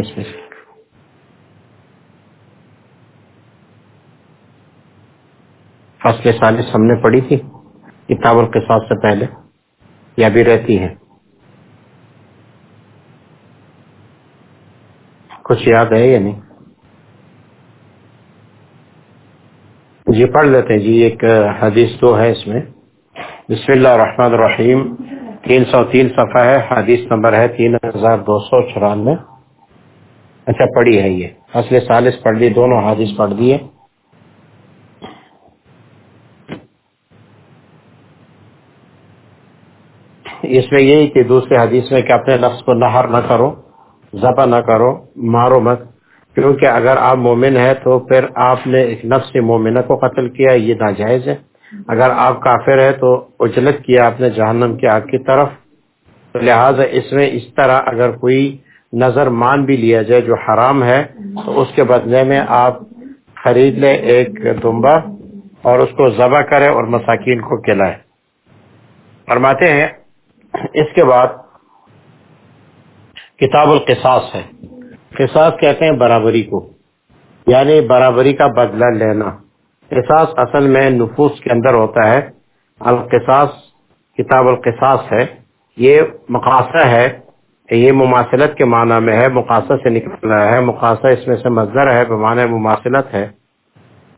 اس میں سے فصل سالس ہم نے پڑھی تھی کتاب القصاص سے پہلے یا بھی رہتی ہے۔ کچھ یاد ہے یا نہیں؟ جی پڑھ لیتے ہیں۔ جی ایک حدیث تو ہے اس میں۔ بسم اللہ الرحمن الرحیم۔ تین سو تین صفحہ ہے، حدیث نمبر ہے تین ہزار دو سو چورانوے۔ اچھا پڑھی ہے یہ۔ اصل سالس پڑھ لی، دونوں حدیث پڑھ دیے۔ اس میں یہی کہ دوسرے حدیث میں کہ اپنے نفس کو نہر نہ کرو، ذبح نہ کرو، مارو مت۔ کیونکہ اگر آپ مومن ہے تو پھر آپ نے ایک نفس مومنہ کو قتل کیا، یہ ناجائز ہے۔ اگر آپ کافر ہے تو اجلت کیا آپ نے جہنم کی آگ کی طرف۔ تو لہٰذا اس میں اس طرح اگر کوئی نظر مان بھی لیا جائے جو حرام ہے، تو اس کے بدلے میں آپ خرید لیں ایک دمبا اور اس کو ذبح کرے اور مساکین کو کھلائے فرماتے ہیں، اس کے بعد کتاب القصاص ہے۔ قصاص کہتے ہیں برابری کو یعنی برابری کا بدلہ لینا۔ قصاص اصل میں نفوس کے اندر ہوتا ہے۔ القصاص، کتاب القصاص ہے۔ یہ مقاصہ ہے یہ مماثلت کے معنی میں ہے مقاصہ سے نکل رہا ہے۔ مقاصہ اس میں سے مظہر ہے بمانے مماثلت ہے۔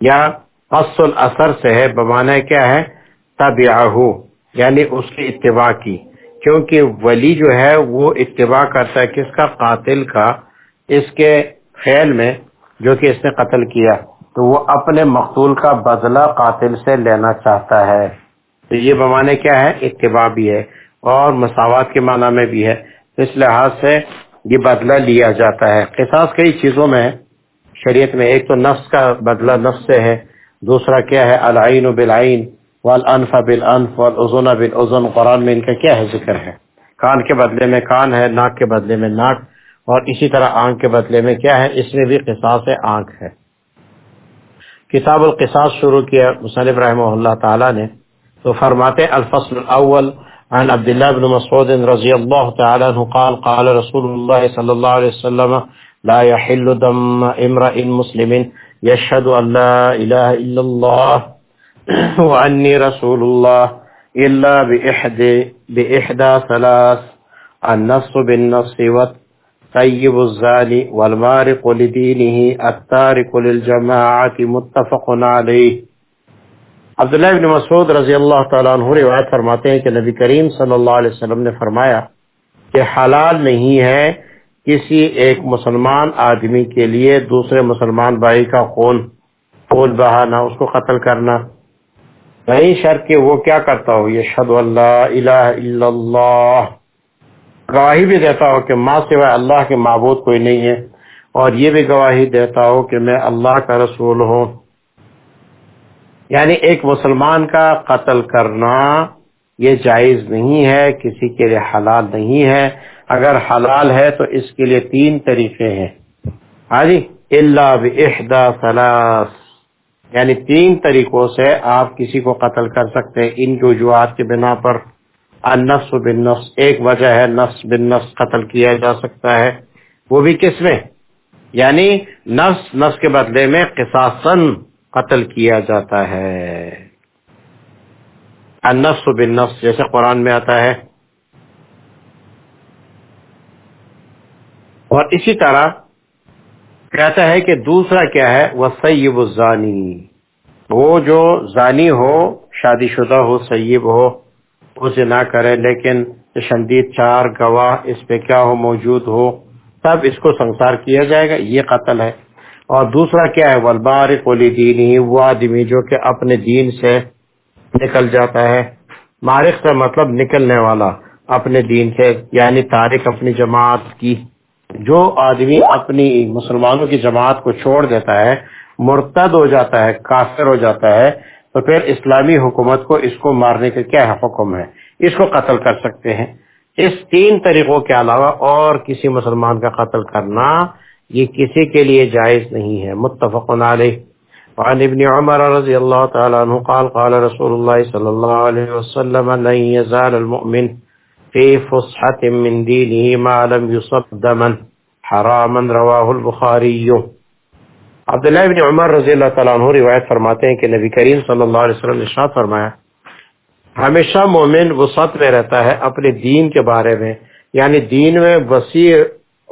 یا قص الاثر سے ہے بمانے کیا ہے؟ تب یعنی اس کی اتباع کی۔ کیونکہ ولی جو ہے، وہ اتباع کرتا ہے کس کا؟ قاتل کا۔ اس کے خیال میں جو کہ اس نے قتل کیا، تو وہ اپنے مقتول کا بدلہ قاتل سے لینا چاہتا ہے۔ تو یہ بمانے کیا ہے؟ اتباع بھی ہے اور مساوات کے معنی میں بھی ہے۔ اس لحاظ سے یہ بدلہ لیا جاتا ہے۔ قصاص کئی چیزوں میں شریعت میں، ایک تو نفس کا بدلہ نفس سے ہے، دوسرا کیا ہے؟ العین بالعین والانف بالانف والعزن بالعزن۔ قرآن میں ان کا کیا ہے ذکر ہے؟ کان کے بدلے میں کان ہے، ناک کے بدلے میں ناک۔ اور اسی طرح آنکھ کے بدلے میں کیا ہے؟ اس میں بھی قصاص آنکھ ہے۔ کتاب القصاص شروع کیا، مصنف رحمہ اللہ تعالی نے تو فرماتے الفصل الاول عن عبد الله بن مسعود رضي الله تعالى عنه قال قال رسول الله صلى الله عليه وسلم، لا يحل دم امرئ مسلم يشهد ان لا اله الا الله واني رسول الله الا باحدى باحدى ثلاث، النص بالنص والطيب الزاني والمارق لدينه التارك للجماعه متفق عليه. عبداللہ ابن مسعود رضی اللہ تعالیٰ عنہ روایت فرماتے ہیں کہ نبی کریم صلی اللہ علیہ وسلم نے فرمایا کہ حلال نہیں ہے کسی ایک مسلمان آدمی کے لیے دوسرے مسلمان بھائی کا خون خون بہانا اس کو قتل کرنا۔ نہیں شرط کہ وہ کیا کرتا ہو؟ یہ شد اللہ الہ الا اللہ۔ گواہی بھی دیتا ہو کہ ماں سوائے اللہ کے معبود کوئی نہیں ہے اور یہ بھی گواہی دیتا ہو کہ میں اللہ کا رسول ہوں۔ یعنی ایک مسلمان کا قتل کرنا یہ جائز نہیں ہے، کسی کے لیے حلال نہیں ہے۔ اگر حلال ہے تو اس کے لیے تین طریقے ہیں۔ ہاں جی؟ اللہ بحدا ثلاث۔ یعنی تین طریقوں سے آپ کسی کو قتل کر سکتے ہیں۔ ان رجوعات کی بنا پر النفس بن نفس ایک وجہ ہے نفس بن نفس قتل کیا جا سکتا ہے۔ وہ بھی کس میں؟ یعنی نفس نفس کے بدلے میں قصاصن قتل کیا جاتا ہے۔ النفس بالنفس، جیسے قرآن میں آتا ہے۔ اور اسی طرح کہتا ہے کہ دوسرا کیا ہے وہ سیب الزانی وہ جو زانی ہو، شادی شدہ ہو، سیب ہو، اسے نہ کرے، لیکن شدید چار گواہ اس پہ کیا ہو، موجود ہو تب اس کو سنسار کیا جائے گا۔ یہ قتل ہے۔ اور دوسرا کیا ہے؟ ولبار کولی دین ہی وہ آدمی جو کہ اپنے دین سے نکل جاتا ہے۔ مارک سے مطلب نکلنے والا اپنے دین سے یعنی تاریخ اپنی جماعت کی۔ جو آدمی اپنی مسلمانوں کی جماعت کو چھوڑ دیتا ہے، مرتد ہو جاتا ہے، کافر ہو جاتا ہے، تو پھر اسلامی حکومت کو اس کو مارنے کا کیا حکم ہے؟ اس کو قتل کر سکتے ہیں۔ اس تین طریقوں کے علاوہ اور کسی مسلمان کا قتل کرنا یہ کسی کے لیے جائز نہیں ہے۔ متفق علیہ۔ وعن ابن عمر رضی اللہ تعالی عنہ قال قال رسول اللہ صلی اللہ علیہ وسلم، لن يزال المؤمن في فصحة من دينه ما لم يصب دما حراما رواہ البخاری۔ عبداللہ بن عمر رضی اللہ تعالیٰ عنہ روایت فرماتے ہیں کہ نبی کریم صلی اللہ علیہ وسلم نے ارشاد فرمایا، ہمیشہ مومن وسعت میں رہتا ہے اپنے دین کے بارے میں یعنی دین میں وسیع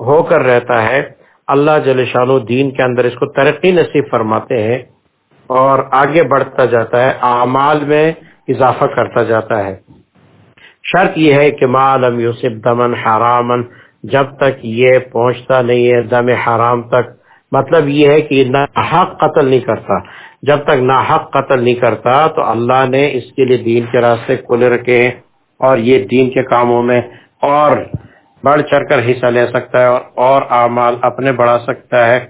ہو کر رہتا ہے اللہ جل شانو دین کے اندر اس کو ترقی نصیب فرماتے ہیں اور آگے بڑھتا جاتا ہے، اعمال میں اضافہ کرتا جاتا ہے۔ شرط یہ ہے کہ معلوم یوسف دمن حرامن، جب تک یہ پہنچتا نہیں ہے دم حرام تک۔ مطلب یہ ہے کہ ناحق قتل نہیں کرتا۔ جب تک ناحق قتل نہیں کرتا تو اللہ نے اس کے لیے دین کے راستے کھلے رکھے ہیں اور یہ دین کے کاموں میں اور بڑھ چڑھ کر حصہ لے سکتا ہے اور اور اعمال اپنے بڑھا سکتا ہے۔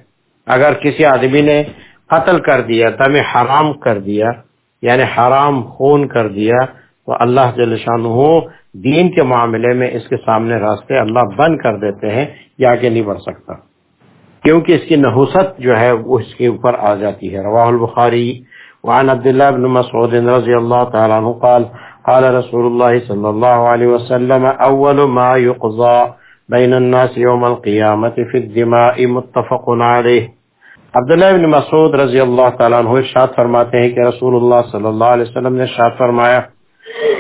اگر کسی آدمی نے قتل کر دیا، دم حرام کر دیا یعنی حرام خون کر دیا، تو اللہ جل شانہ دین کے معاملے میں اس کے سامنے راستے اللہ بند کر دیتے ہیں، یہ آگے نہیں بڑھ سکتا۔ کیونکہ اس کی نحوست جو ہے، وہ اس کے اوپر آ جاتی ہے۔ رواہ البخاری وعن عبداللہ بن مسعود رضی اللہ تعالیٰ عنہ قال قال رسول اللہ صلی اللہ علیہ وسلم اول ما يقضى بین الناس یوم القیامت فی الدماء متفق علیہ عبداللہ بن مسعود رضی اللہ تعالیٰ عنہ ارشاد فرماتے ہیں کہ رسول اللہ صلی اللہ علیہ وسلم نے ارشاد فرمایا،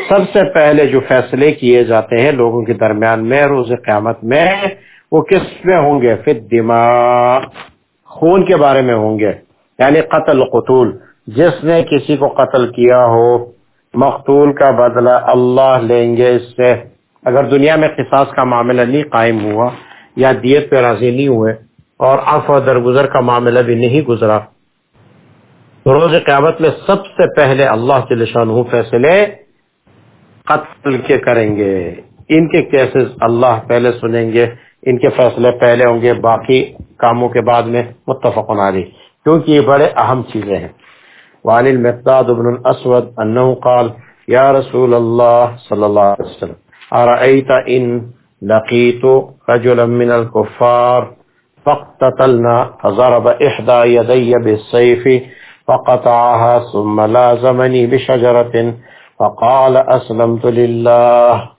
سب سے پہلے جو فیصلے کیے جاتے ہیں لوگوں کے درمیان میں، روز قیامت میں، وہ کس میں ہوں گے؟ فی دماغ خون کے بارے میں ہوں گے یعنی قتل قتول، جس نے کسی کو قتل کیا ہو۔ مقتول کا بدلہ اللہ لیں گے اس سے۔ اگر دنیا میں قصاص کا معاملہ نہیں قائم ہوا یا دیت پہ راضی نہیں ہوئے اور اف و درگزر کا معاملہ بھی نہیں گزرا، روز قیامت میں سب سے پہلے اللہ کے شانہ فیصلے قتل کے کریں گے۔ ان کے کیسز اللہ پہلے سنیں گے، ان کے فیصلے پہلے ہوں گے، باقی کاموں کے بعد میں متفق علی کیونکہ یہ بڑے اہم چیزیں ہیں۔ وعن المقداد بن الاسود انه قال یا رسول اللہ صلی اللہ علیہ وسلم ارأيت ان لقيت رجلا من الكفار فاقتتلنا، فضرب احدى يدي بالسيف، فقطعها، ثم لازمني بشجرة، فقال اسلمت لله.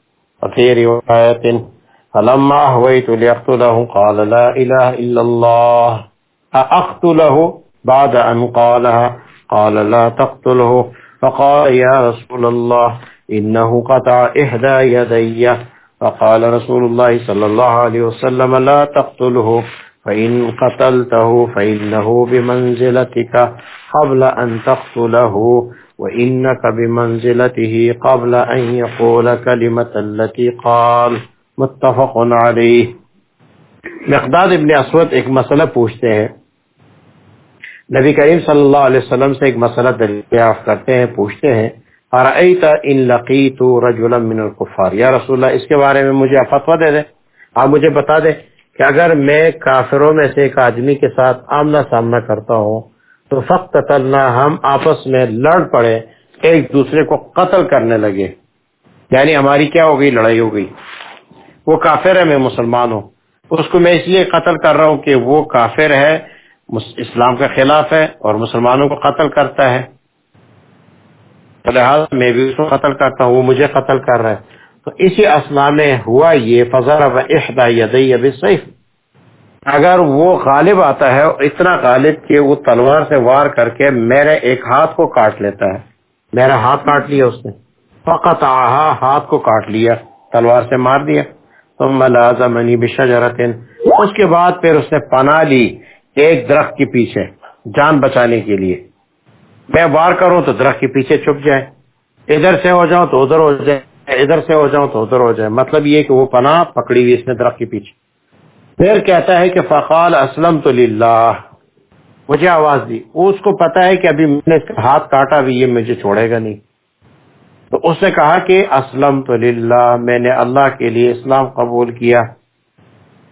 وفي رواية، فلما اهويت ليقتله، قال، لا اله الا الله. اقتله بعد ان قالها قال لا تقتله. فقال يا رسول الله انه قطع احدى يدي. فقال رسول الله صلى الله عليه وسلم لا تقتله. فإن قتلته فإنه بمنزلتك قبل أن تقتله. وإنك بمنزلته قبل أن يقول كلمة التي قال. متفق علیہ مقداد ابن اسود ایک مسئلہ پوچھتے ہیں۔ نبی کریم صلی اللہ علیہ وسلم سے ایک مسئلہ دریافت کرتے ہیں، پوچھتے ہیں ان لقیت رجلا من الكفار یا رسول اللہ، اس کے بارے میں مجھے فتوا دے دیں۔ آپ مجھے بتا دیں کہ اگر میں کافروں میں سے ایک آدمی کے ساتھ آمنا سامنا کرتا ہوں، تو فقط تلنا ہم آپس میں لڑ پڑے، ایک دوسرے کو قتل کرنے لگے۔ یعنی ہماری کیا ہو گئی؟ لڑائی ہو گئی۔ وہ کافر ہے، میں مسلمان ہوں۔ اس کو میں اس لیے قتل کر رہا ہوں کہ وہ کافر ہے اسلام کے خلاف ہے اور مسلمانوں کو قتل کرتا ہے۔ لہٰذا میں بھی اس کو قتل کرتا ہوں، وہ مجھے قتل کر رہا ہے۔ تو اسی اسنا میں ہوا یہ فضر اگر وہ غالب آتا ہے، اتنا غالب کہ وہ تلوار سے وار کر کے میرے ایک ہاتھ کو کاٹ لیتا ہے۔ میرا ہاتھ کاٹ لیا اس نے۔ فقط آہا ہاتھ کو کاٹ لیا، تلوار سے مار دیا۔ ثم لازمنی بشجرت اس کے بعد پھر اس نے پناہ لی۔ ایک درخت کے پیچھے جان بچانے کے لیے۔ میں وار کروں تو درخت کے پیچھے چھپ جائے ادھر سے ہو جاؤں تو ادھر ہو جائے ادھر سے ہو جاؤں تو ادھر ہو جائے مطلب یہ کہ وہ پناہ پکڑی ہوئی اس نے درخت کے پیچھے۔ پھر کہتا ہے کہ فقال اسلم تو للہ۔ مجھے آواز دی۔ وہ اس کو پتا ہے کہ ابھی میں نے اس کا ہاتھ کاٹا بھی یہ مجھے چھوڑے گا نہیں۔ تو اس نے کہا کہ اسلم تو للہ، میں نے اللہ کے لیے اسلام قبول کیا۔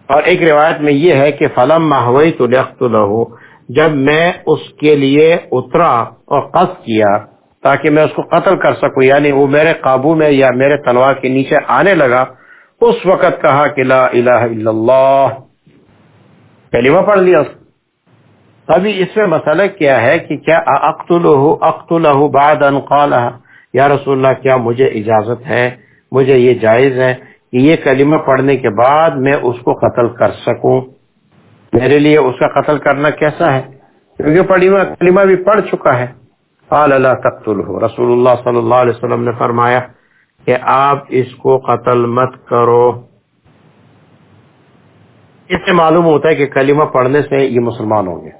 اور ایک روایت میں یہ ہے کہ فلم ماہوئی تو لخت لہو جب میں اس کے لیے اترا اور قصد کیا تاکہ میں اس کو قتل کر سکوں یعنی وہ میرے قابو میں یا میرے تلوار کے نیچے آنے لگا، اس وقت کہا کہ لا الہ الا اللہ۔ کلمہ پڑھ لیا ابھی اس میں مسئلہ کیا ہے کہ کیا اقتلہ اقتلہ بعد ان قالہ یا رسول اللہ، کیا مجھے اجازت ہے؟ مجھے یہ جائز ہے؟ کہ یہ کلمہ پڑھنے کے بعد میں اس کو قتل کر سکوں۔ میرے لیے اس کا قتل کرنا کیسا ہے؟ کیونکہ پڑیما کلمہ بھی پڑھ چکا ہے۔ قال اللہ تقتل رسول اللہ صلی اللہ علیہ وسلم نے فرمایا کہ آپ اس کو قتل مت کرو۔ اس سے معلوم ہوتا ہے کہ کلمہ پڑھنے سے یہ مسلمان ہوں گے۔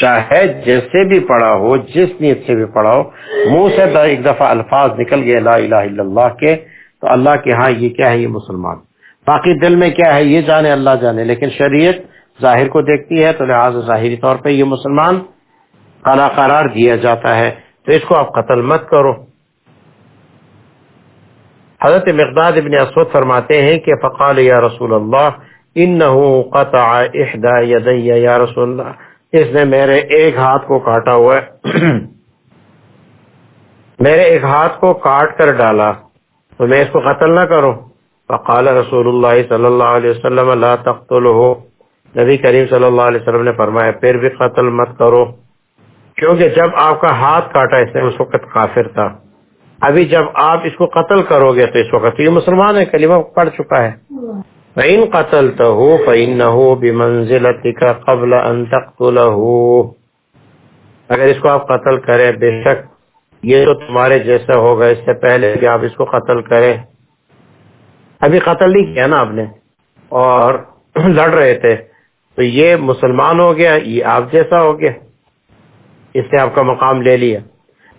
چاہے جیسے بھی پڑھا ہو، جس نیت سے بھی پڑھا ہو، منہ سے ایک دفعہ الفاظ نکل گئے لا الہ الا اللہ کے۔ تو اللہ کے ہاں یہ کیا ہے؟ یہ مسلمان۔ باقی دل میں کیا ہے؟ یہ جانے، اللہ جانے۔ لیکن شریعت ظاہر کو دیکھتی ہے تو لہٰذا ظاہری طور پہ یہ مسلمان خانہ قرار دیا جاتا ہے۔ تو اس کو آپ قتل مت کرو۔ حضرت مقداد ابن اسود فرماتے ہیں کہ فقال یا رسول اللہ، انہو قطع احدا یدی یا رسول اللہ۔ اس نے میرے ایک ہاتھ کو کاٹا ہوا ہے۔ میرے ایک ہاتھ کو کاٹ کر ڈالا۔ تو میں اس کو قتل نہ کروں۔ فقال رسول اللہ صلی اللہ علیہ وسلم، لا تقتلہو نبی کریم صلی اللہ علیہ وسلم نے فرمایا، پھر بھی قتل مت کرو۔ کیونکہ جب آپ کا ہاتھ کاٹا اس نے، اس وقت کافر تھا۔ ابھی جب آپ اس کو قتل کرو گے، تو اس وقت یہ مسلمان ہے، کلمہ پڑھ چکا ہے۔ فَإِن قَتَلْتَهُ فَإِنَّهُ بِمَنزِلَتِكَ قَبْلَ أَن تَقْتُلَهُ۔ اگر اس کو آپ قتل کریں، بے شک یہ تو تمہارے جیسا ہوگا، اس سے پہلے کہ آپ اس کو قتل کریں۔ ابھی قتل نہیں کیا نا آپ نے؟ اور لڑ رہے تھے۔ تو یہ مسلمان ہو گیا، یہ آپ جیسا ہو گیا۔ اس نے آپ کا مقام لے لیا۔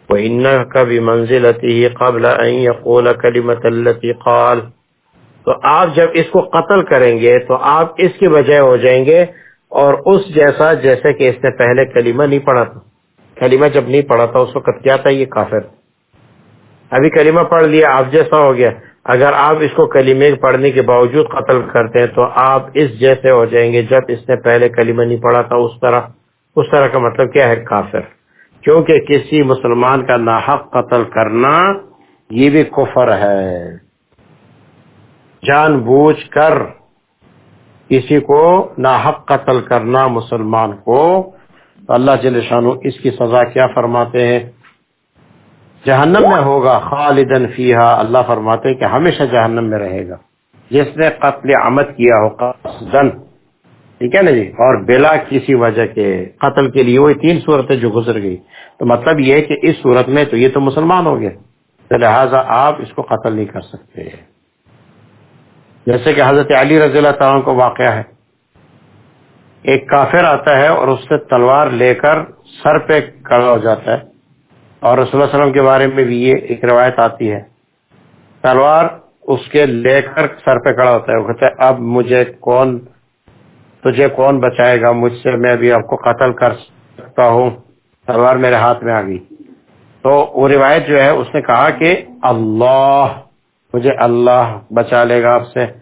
وَإِنَّكَ بِمَنزِلَتِهِ قَبْلَ أَن يَقُولَ كَلِمَةَ الَّتِي قَالَ۔ تو آپ جب اس کو قتل کریں گے، تو آپ اس کے بجائے ہو جائیں گے اور اس جیسا جیسے کہ اس نے پہلے کلمہ نہیں پڑھا تھا۔ کلمہ جب نہیں پڑھا تھا، اس وقت کیا تھا یہ کافر؟ ابھی کلمہ پڑھ لیا، آپ جیسا ہو گیا۔ اگر آپ اس کو کلمے پڑھنے کے باوجود قتل کرتے ہیں تو آپ اس جیسے ہو جائیں گے جب اس نے پہلے کلمہ نہیں پڑھا تھا اس طرح۔ اس طرح کا مطلب کیا ہے؟ کافر۔ کیونکہ کسی مسلمان کا ناحق قتل کرنا یہ بھی کفر ہے۔ جان بوجھ کر کسی کو ناحق قتل کرنا مسلمان کو اللہ جل شانو اس کی سزا کیا فرماتے ہیں؟ جہنم میں ہوگا خالدن فیہا، اللہ فرماتے ہیں کہ ہمیشہ جہنم میں رہے گا۔ جس نے قتل عمد کیا ہو قصدن ٹھیک ہے نا جی؟ اور بلا کسی وجہ کے قتل کے لیے وہی تین صورتیں جو گزر گئی۔ تو مطلب یہ ہے کہ اس صورت میں تو یہ تو مسلمان ہو گئے۔ تو لہٰذا آپ اس کو قتل نہیں کر سکتے۔ جیسے کہ حضرت علی رضی اللہ تعالیٰ کو واقعہ ہے۔ ایک کافر آتا ہے اور اس سے تلوار لے کر سر پہ کڑا ہو جاتا ہے۔ اور رسول اللہ وسلم کے بارے میں بھی یہ ایک روایت آتی ہے۔ تلوار اس کے لے کر سر پہ کڑا ہوتا ہے۔ وہ کہتا ہے، اب مجھے کون، تجھے کون بچائے گا؟ مجھ سے میں بھی آپ کو قتل کر سکتا ہوں۔ تلوار میرے ہاتھ میں آ گئی۔ تو وہ روایت جو ہے، اس نے کہا کہ اللہ، مجھے اللہ بچا لے گا آپ سے۔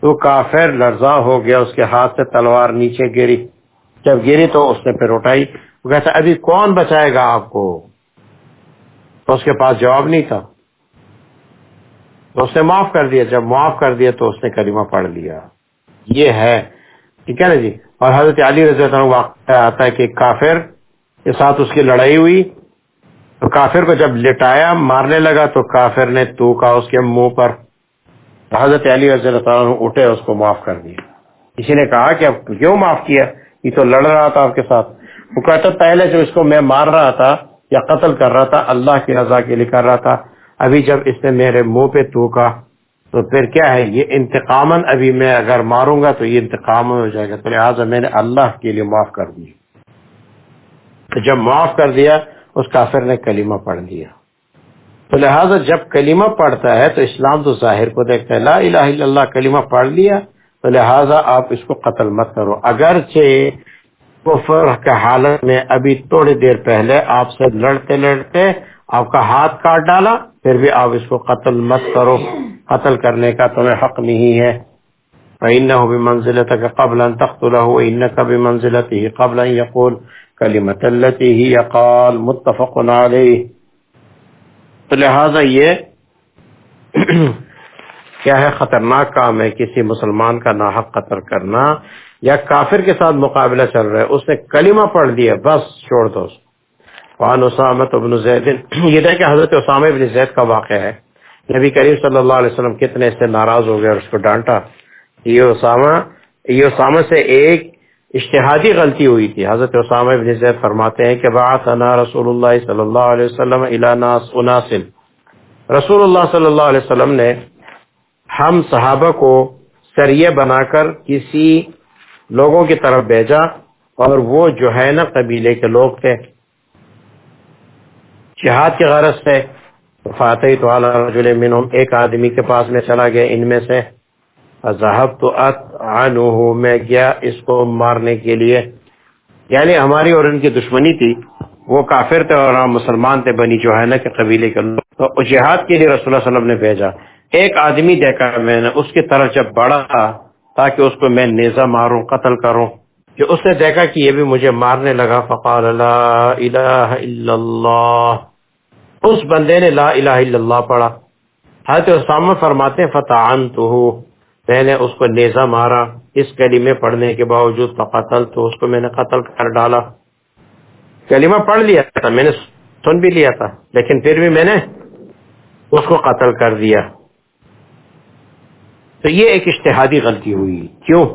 تو کافر لرزا ہو گیا، اس کے ہاتھ سے تلوار نیچے گری۔ جب گری تو اس نے پھر اٹھائی۔ وہ کہتا ابھی کون بچائے گا آپ کو؟ تو اس کے پاس جواب نہیں تھا۔ تو اس نے معاف کر دیا۔ جب معاف کر دیا تو اس نے کریمہ پڑھ لیا۔ یہ ہے۔ ٹھیک ہے نا جی؟ اور حضرت علی رضی اللہ واقع آتا ہے کہ کافر کے ساتھ اس کی لڑائی ہوئی۔ تو کافر کو جب لٹایا، مارنے لگا تو کافر نے تو کا اس کے منہ پر حضرت علی رضی اللہ تعالیٰ اٹھے اس کو معاف کر دیا۔ کسی نے کہا کہ اب کیوں معاف کیا؟ یہ تو لڑ رہا تھا آپ کے ساتھ۔ وہ کہتا پہلے جو اس کو میں مار رہا تھا یا قتل کر رہا تھا، اللہ کی رضا کے لیے کر رہا تھا۔ ابھی جب اس نے میرے منہ پہ توکا تو پھر کیا ہے؟ یہ انتقام ابھی میں اگر ماروں گا تو یہ انتقام ہو جائے گا۔ تو لہٰذا میں نے اللہ کے لیے معاف کر دیا۔ تو جب معاف کر دیا، اس کافر نے کلمہ پڑھ دیا تو لہٰذا جب کلمہ پڑھتا ہے تو اسلام تو ظاہر کو دیکھتا ہے، لا الہ الا اللہ کلمہ پڑھ لیا، تو لہٰذا آپ اس کو قتل مت کرو۔ اگرچہ کفر کے حالت میں ابھی تھوڑی دیر پہلے آپ سے لڑتے لڑتے آپ کا ہاتھ کاٹ ڈالا، پھر بھی آپ اس کو قتل مت کرو۔ قتل کرنے کا تمہیں حق نہیں ہے۔ فَإِنَّهُ بِمَنزِلَتَكَ قَبْلَ أَن تَقْتُلَهُ وَإِنَّكَ بِمَنزِلَتِهِ قَبْلَ أَن يَقُولَ كَلِمَةَ الَّتِي هِيَ قَالَ مُتَّفَقٌ عَلَيْهِ تو لہذا یہ کیا ہے؟ خطرناک کام ہے کسی مسلمان کا ناحق قتل کرنا یا کافر کے ساتھ مقابلہ چل رہا ہے، اس نے کلمہ پڑھ دیا، بس چھوڑ دو وعن اسامت ابن زید۔ یہ دیکھیں حضرت اسامہ ابن زید کا واقعہ ہے۔ نبی کریم صلی اللہ علیہ وسلم کتنے سے ناراض ہو گئے اور اس کو ڈانٹا۔ یہ اسامہ یہ اسامہ سے ایک اشتہادی غلطی ہوئی تھی۔ حضرت اسامہ ابن زید فرماتے ہیں کہ بعثنا رسول اللہ صلی اللہ علیہ وسلم الى ناس اناسل رسول اللہ صلی اللہ علیہ وسلم نے ہم صحابہ کو سریے بنا کر کسی لوگوں کی طرف بھیجا اور وہ جو ہے نا قبیلے کے لوگ تھے۔ جہاد کی غرض سے فاتح تو ایک آدمی کے پاس میں چلا گیا، ان میں سے ذہب تو عنہ میں گیا اس کو مارنے کے لیے۔ یعنی ہماری اور ان کی دشمنی تھی، وہ کافر تھے اور ہم مسلمان تھے، بنی جو ہے نا کہ قبیلے کے لوگ۔ تو جہاد کے لیے رسول اللہ علیہ وسلم نے بھیجا۔ ایک آدمی دیکھا میں نے، اس کی طرف جب بڑا تاکہ اس کو میں نیزہ ماروں، قتل کروں، کہ اس نے دیکھا کہ یہ بھی مجھے مارنے لگا۔ فقال لا الہ الا اللہ اس بندے نے لا الہ الا اللہ پڑھا۔ حضرت اسامہ فرماتے ہیں میں نے اس کو نیزہ مارا، اس کلمے پڑھنے کے باوجود فقتل تو اس کو میں نے قتل کر ڈالا۔ کلمہ پڑھ لیا تھا، میں نے سن بھی لیا تھا، لیکن پھر بھی میں نے اس کو قتل کر دیا۔ تو یہ ایک اشتہادی غلطی ہوئی۔ کیوں؟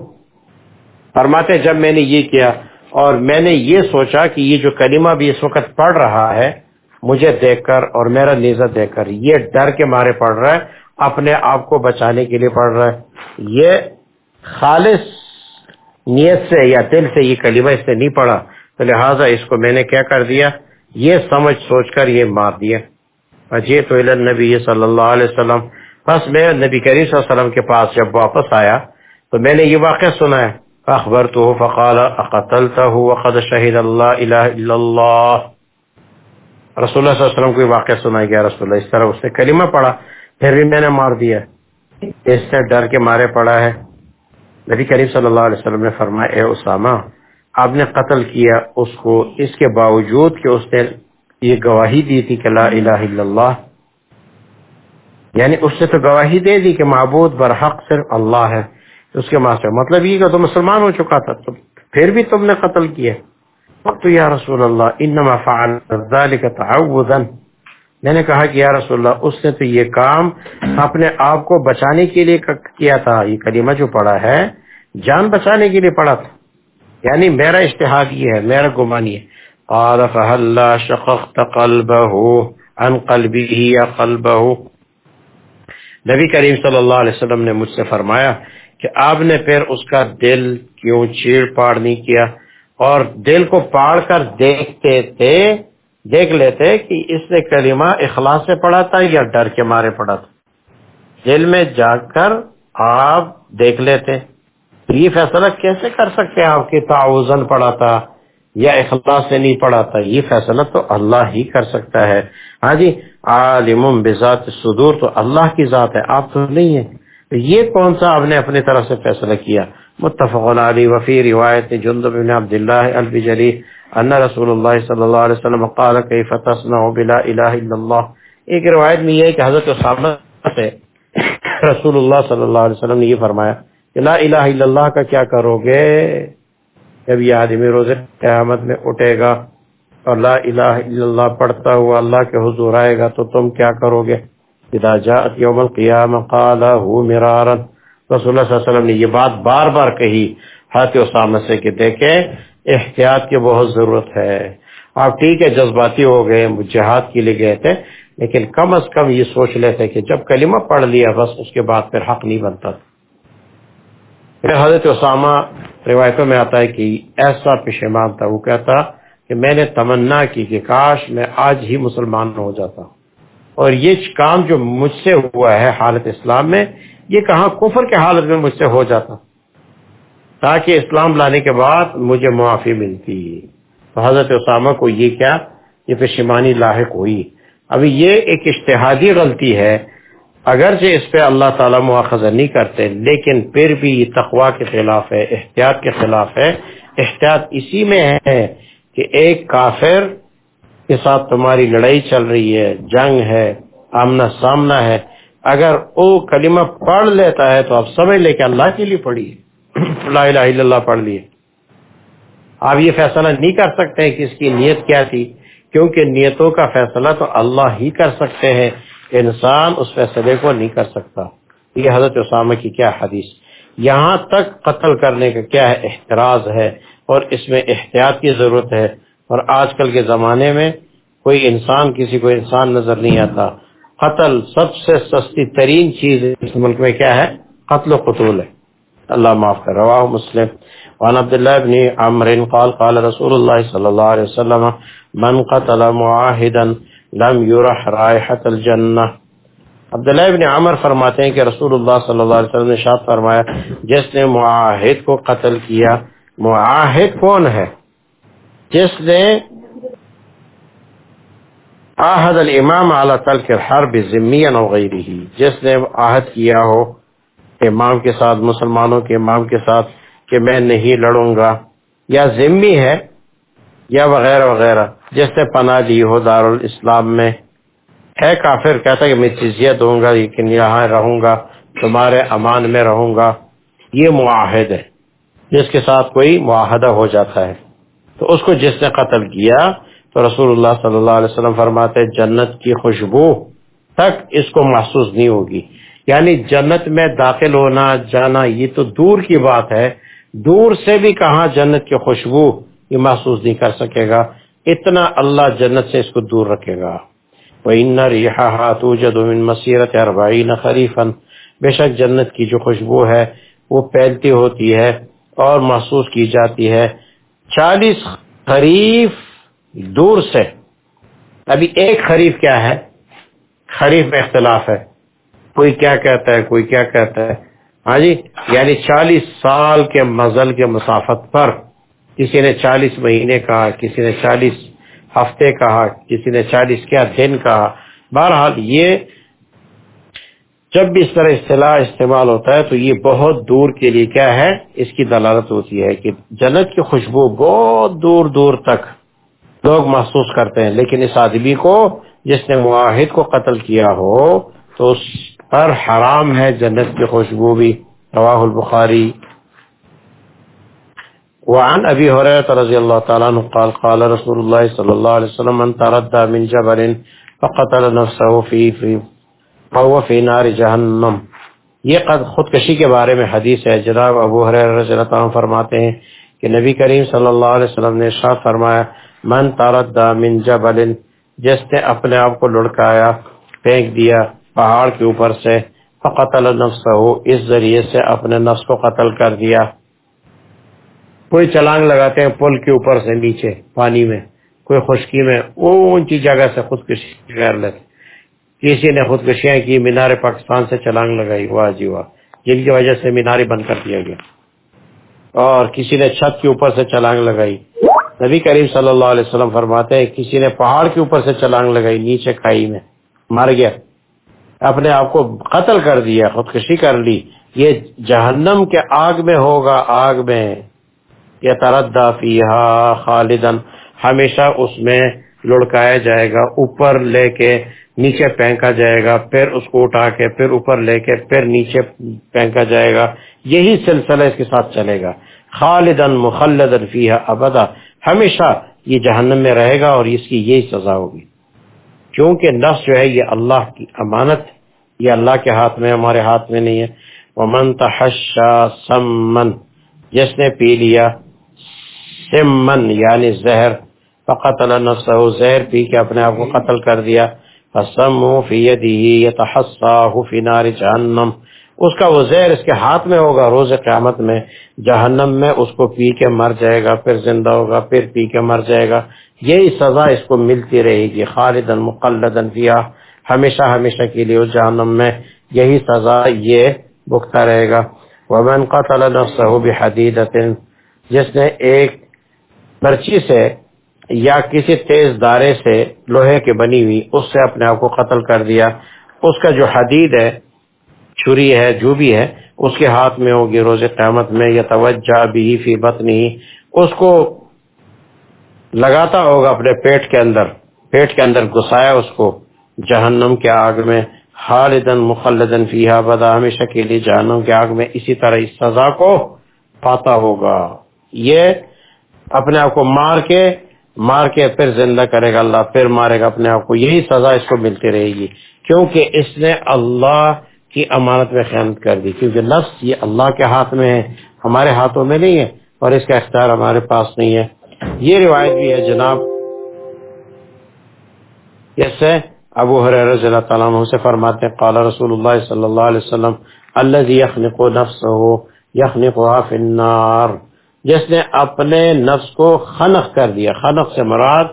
فرماتے جب میں نے یہ کیا اور میں نے یہ سوچا کہ یہ جو کلمہ بھی اس وقت پڑھ رہا ہے، مجھے دیکھ کر اور میرا نیزہ دیکھ کر یہ ڈر کے مارے پڑھ رہا ہے۔ اپنے آپ کو بچانے کے لیے پڑھ رہا ہے۔ یہ خالص نیت سے یا دل سے یہ کلمہ اس نے نہیں پڑھا، تو لہٰذا اس کو میں نے کیا کر دیا؟ یہ سمجھ سوچ کر یہ مار دیا۔ اجے تو نبی صلی اللہ علیہ وسلم۔ بس میں نبی کریم صلی اللہ علیہ وسلم کے پاس جب واپس آیا، تو میں نے یہ واقعہ سنا ہے۔ اخبر تو فقال وقد شہید اللہ الہ الا اللہ۔ رسول اللہ صلی اللہ علیہ وسلم کو واقعہ سنا گیا۔ رسول اللہ اس طرح اس نے کلمہ پڑھا۔ پھر بھی میں نے مار دیا۔ اس سے ڈر کے مارے پڑا ہے۔ نبی کریم صلی اللہ علیہ وسلم نے فرمایا، اے اسامہ، آپ نے قتل کیا، اس کو، اس کے باوجود کہ اس نے یہ گواہی دی تھی کہ لا الہ الا اللہ۔ یعنی اس نے تو گواہی دے دی کہ معبود برحق صرف اللہ ہے۔ اس کے ماسٹر مطلب یہ کہ تو مسلمان ہو چکا تھا، تو پھر بھی تم نے قتل کیا۔ تو یا رسول اللہ، انما فعل ذلك تعوذا میں نے کہا کہ یا رسول اللہ، اس نے تو یہ کام اپنے آپ کو بچانے کے لیے کیا تھا۔ یہ کلمہ جو پڑا ہے، جان بچانے کے لیے پڑا تھا۔ یعنی میرا اشتہاد یہ ہے، میرا گمان یہ قال فهل شققت قلبه عن قلبه یا قلبه۔ نبی کریم صلی اللہ علیہ وسلم نے مجھ سے فرمایا کہ آپ نے پھر اس کا دل کیوں چیڑ پاڑ نہیں کیا؟ اور دل کو پاڑ کر دیکھتے تھے دیکھ لیتے کہ اس نے کلمہ اخلاص سے پڑھا تھا یا ڈر کے مارے پڑھا تھا؟ دل میں جا کر آپ دیکھ لیتے یہ فیصلہ کیسے کر سکتے آپ کی تعوزن پڑا تھا یا اخلاص سے نہیں پڑھا تھا؟ یہ فیصلہ تو اللہ ہی کر سکتا ہے۔ ہاں جی عالم بذات صدور تو اللہ کی ذات ہے، آپ تو نہیں ہے یہ کون سا آپ نے اپنی طرف سے فیصلہ کیا؟ متفق علی وفی روایت، جندب بن عبداللہ البجلی ان رسول اللہ صلی اللہ علیہ وسلم قال کیف تصنع بلا الہ الا اللہ؟ ایک روایت میں یہ ہے کہ حضرت اسامہ سے رسول اللہ صلی اللہ علیہ وسلم نے یہ فرمایا کہ لا الہ الا اللہ کا کیا کرو گے؟ جب یہ آدمی روز قیامت میں اٹھے گا اور لا الہ الا اللہ پڑھتا ہوا اللہ کے حضور آئے گا تو تم کیا کرو گے؟ اذا جاءت یوم القیامہ قالہ مرارا، رسول اللہ صلی اللہ علیہ وسلم نے یہ بات بار بار کہی حضرت اسامہ سے کہ دیکھیں احتیاط کی بہت ضرورت ہے۔ آپ ٹھیک ہے، جذباتی ہو گئے جہاد کے لیے گئے تھے، لیکن کم از کم یہ سوچ لیتے کہ جب کلمہ پڑھ لیا، بس اس کے بعد پھر حق نہیں بنتا۔ پھر حضرت اسامہ روایتوں میں آتا ہے کہ ایسا پشیمان تھا۔ وہ کہتا کہ میں نے تمنا کی کہ کاش میں آج ہی مسلمان ہو جاتا۔ اور یہ کام جو مجھ سے ہوا ہے حالت اسلام میں، یہ کہاں کفر کے حالت میں مجھ سے ہو جاتا۔ تاکہ اسلام لانے کے بعد مجھے معافی ملتی۔ تو حضرت اسامہ کو یہ کیا؟ یہ پشیمانی لاحق ہوئی۔ ابھی یہ ایک اشتہادی غلطی ہے۔ اگرچہ اس پہ اللہ تعالیٰ مواخذہ نہیں کرتے، لیکن پھر بھی یہ تقوا کے خلاف ہے، احتیاط کے خلاف ہے۔ احتیاط اسی میں ہے کہ ایک کافر کے ساتھ تمہاری لڑائی چل رہی ہے، جنگ ہے، آمنا سامنا ہے۔ اگر وہ کلمہ پڑھ لیتا ہے تو آپ سمجھ لے کہ اللہ کے لیے پڑھیے لا الہ الا اللہ پڑھ لیے۔ آپ یہ فیصلہ نہیں کر سکتے کہ اس کی نیت کیا تھی، کیونکہ نیتوں کا فیصلہ تو اللہ ہی کر سکتے ہیں۔ انسان اس فیصلے کو نہیں کر سکتا۔ یہ حضرت اسامہ کی کیا حدیث۔ یہاں تک قتل کرنے کا کیا ہے احتراز ہے اور اس میں احتیاط کی ضرورت ہے۔ اور آج کل کے زمانے میں کوئی انسان، کسی کو انسان نظر نہیں آتا۔ قتل سب سے سستی ترین چیز اس ملک میں کیا ہے؟ قتل و قتول ہے۔ اللہ معاف کر، رواہ مسلم۔ وعن عبداللہ بن عمر قال قال رسول اللہ صلی اللہ علیہ وسلم، من قتل معاہدا لم یرح رائحة الجنہ. عبداللہ ابن عمر فرماتے ہیں کہ رسول اللہ صلی اللہ علیہ وسلم نے شاد فرمایا، جس نے معاہد کو قتل کیا، معاہد کون ہے؟ جس نے آہد الامام علی تلک الحرب ذمیا و جس نے عہد کیا ہو امام کے ساتھ، مسلمانوں کے امام کے ساتھ کہ میں نہیں لڑوں گا، یا ذمی ہے، یا وغیرہ وغیرہ۔ جس نے پناہ دی ہو دارالاسلام میں۔ ہے کافر، کہتا ہے کہ میں جزیہ دوں گا، لیکن یہاں رہوں گا، تمہارے امان میں رہوں گا۔ یہ معاہد ہے۔ جس کے ساتھ کوئی معاہدہ ہو جاتا ہے۔ تو اس کو جس نے قتل کیا، تو رسول اللہ صلی اللہ علیہ وسلم فرماتے جنت کی خوشبو تک اس کو محسوس نہیں ہوگی۔ یعنی جنت میں داخل ہونا جانا، یہ تو دور کی بات ہے۔ دور سے بھی کہاں جنت کی خوشبو یہ محسوس نہیں کر سکے گا؟ اتنا اللہ جنت سے اس کو دور رکھے گا۔ وَإِنَّ رِيحَهَا بے شک جنت کی جو خوشبو ہے، وہ پھیلتی ہوتی ہے اور محسوس کی جاتی ہے۔ چالیس خریف دور سے۔ ابھی ایک خریف کیا ہے؟ خریف میں اختلاف ہے۔ کوئی کیا کہتا ہے، کوئی کیا کہتا ہے۔ ہاں جی یعنی چالیس سال کے مزل کے مسافت پر کسی نے چالیس مہینے کہا، کسی نے چالیس ہفتے کہا، کسی نے چالیس کیا دن کہا۔ بہرحال یہ جب بھی اس طرح اصطلاح استعمال ہوتا ہے تو یہ بہت دور کے لیے کیا ہے، اس کی دلالت ہوتی ہے کہ جنت کی خوشبو بہت دور دور تک لوگ محسوس کرتے ہیں، لیکن اس آدمی کو، جس نے معاہد کو قتل کیا ہو، تو اس پر حرام ہے جنت کی خوشبو بھی۔ رواہ البخاری۔ وعن ابي هريره رضي الله تعالى عنه قال قال رسول الله صلى الله عليه وسلم، من تردى من جبل فقتل نفسه في في فهو في نار جهنم یہ قد خودکشی کے بارے میں حدیث ہے۔ جناب ابو حریر رضی اللہ عنہ فرماتے ہیں کہ نبی کریم صلی اللہ علیہ وسلم نے ارشاد فرمایا، من تردى من جبل جس نے اپنے آپ کو لڑکایا، پھینک دیا پہاڑ کے اوپر سے فقتل نفسه اس ذریعے سے اپنے نفس کو قتل کر دیا۔ کوئی چلانگ لگاتے ہیں پل کے اوپر سے نیچے، پانی میں، کوئی خشکی میں اونچی جگہ سے خودکشی کر لیتے۔ کسی نے خودکشیاں کی، مینار پاکستان سے چلانگ لگائی، واہ جی واہ، جن کی وجہ سے میناری بند کر دیا گیا۔ اور کسی نے چھت کے اوپر سے چلانگ لگائی۔ نبی کریم صلی اللہ علیہ وسلم فرماتے ہیں، کسی نے پہاڑ کے اوپر سے چلانگ لگائی، نیچے کھائی میں، مر گیا۔ اپنے آپ کو قتل کر دیا، خودکشی کر لی، یہ جہنم کے آگ میں ہوگا، آگ میں۔ یتردہ فیہا خالدن ہمیشہ اس میں لڑکایا جائے گا، اوپر لے کے نیچے پھینکا جائے گا، پھر اس کو اٹھا کے پھر اوپر لے کے پھر نیچے پھینکا جائے گا۔ یہی سلسلہ اس کے ساتھ چلے گا۔ خالدن مخلدن فیہا، ابدا۔ ہمیشہ یہ جہنم میں رہے گا اور اس کی یہی سزا ہوگی۔ کیونکہ نفس جو ہے یہ اللہ کی امانت یہ اللہ کے ہاتھ میں، ہمارے ہاتھ میں نہیں ہے۔ ومن تحشا سمن جس نے پی لیا سمن یعنی زہر، فقتل نفسه، زہر پی کے اپنے آپ کو قتل کر دیا۔ فسمو فی یده یتحصاه فی نار جہنم اس کا وہ زہر اس کے ہاتھ میں ہوگا، روز قیامت میں جہنم میں اس کو پی کے مر جائے گا، پھر زندہ ہوگا، پھر پی کے مر جائے گا۔ یہی سزا اس کو ملتی رہے گی خالدن مقلدن فیا ہمیشہ ہمیشہ کے لیے اس جہنم میں یہی سزا یہ بکتا رہے گا۔ ومن قتل نفسه بحدیدت جس نے ایک برچی سے یا کسی تیز دارے سے لوہے کے بنی ہوئی، اس سے اپنے آپ کو قتل کر دیا۔ اس کا جو حدید ہے چھری ہے، جو بھی ہے، اس کے ہاتھ میں ہوگی روز قیامت میں یا توجہ بھی فی بطنی، اس کو لگاتا ہوگا اپنے پیٹ کے اندر، پیٹ کے اندر گسایا اس کو، جہنم کے آگ میں، خالدن مخلدن فیہا، بدا ہمیشہ کے لیے جہنم کے آگ میں، اسی طرح اس سزا کو پاتا ہوگا۔ یہ اپنے آپ کو مار کے مار کے پھر زندہ کرے گا اللہ، پھر مارے گا، اپنے آپ کو یہی سزا اس کو ملتی رہے گی۔ کیونکہ اس نے اللہ کی امانت میں خیانت کر دی، کیونکہ نفس یہ اللہ کے ہاتھ میں ہے، ہمارے ہاتھوں میں نہیں ہے اور اس کا اختیار ہمارے پاس نہیں ہے۔ یہ روایت بھی ہے جناب جیسے ابو حریر رضی اللہ تعالیٰ عنہ سے فرماتے ہیں، قال رسول اللہ صلی اللہ علیہ وسلم الذي يخنق نفسه يخنقها في النار۔ جس نے اپنے نفس کو خنق کر دیا، خنق سے مراد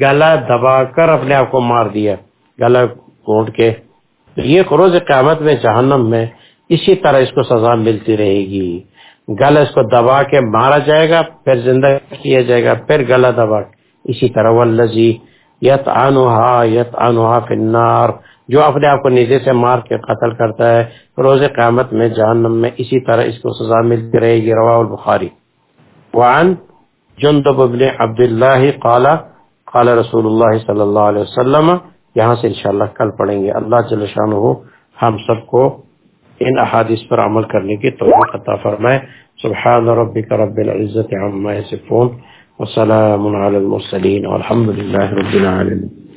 گلا دبا کر اپنے آپ کو مار دیا گلا کوٹ کے۔ یہ روز قیامت میں جہنم میں اسی طرح اس کو سزا ملتی رہے گی۔ گلا اس کو دبا کے مارا جائے گا، پھر زندہ کیا جائے گا، پھر گلا دبا اسی طرح والذی یتعنها یتعنها فی النار۔ جو اپنے آپ کو نیزے سے مار کے قتل کرتا ہے، روز قیامت میں جہنم میں اسی طرح اس کو سزا ملتی رہے گی۔ رواہ البخاری۔ وعن جندب ابن عبداللہ قال قال رسول اللہ صلی اللہ علیہ وسلم یہاں سے انشاءاللہ کل پڑھیں گے۔ اللہ جل شان ہو ہم سب کو ان احادیث پر عمل کرنے کی توفیق عطا فرمائے۔ سبحان ربک رب العزت عما یصفون۔ وسلام علی المرسلین۔ والحمد للہ رب العالمین۔